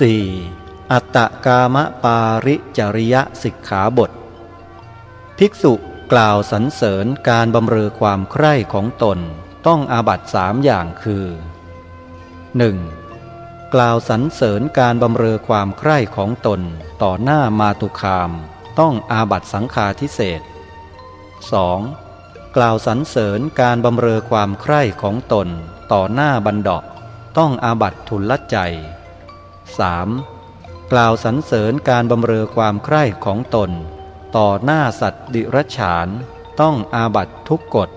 4. อัตตกามปาริจริยสิกขาบท ภิกษุกล่าวสรรเสริญการบำเรอความใคร่ของตนต้องอาบัตสามอย่างคือ 1. กล่าวสรรเสริญการบำเรอความใคร่ของตนต่อหน้ามาตุคาม ต้องอาบัตสังฆาทิเศษ 2. กล่าวสรรเสริญการบำเรอความใคร่ของตนต่อหน้าบันดาต้องอาบัตทุลใจ 3. กล่าวสรรเสริญการบำเรอความใคร่ของตน ต่อหน้าสัตว์ดิรฉาน ต้องอาบัตทุกกฎ